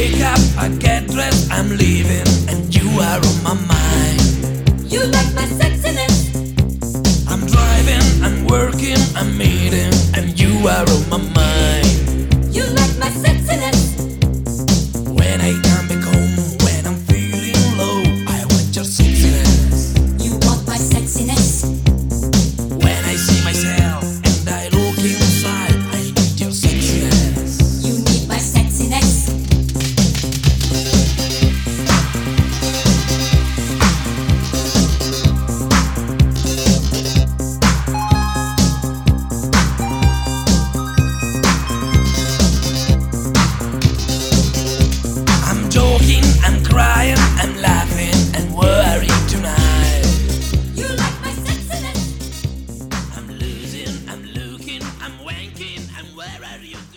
wake up, I get dressed, I'm leaving, and you are on my mind. You like my sexiness. I'm driving, I'm working, I'm meeting. where are you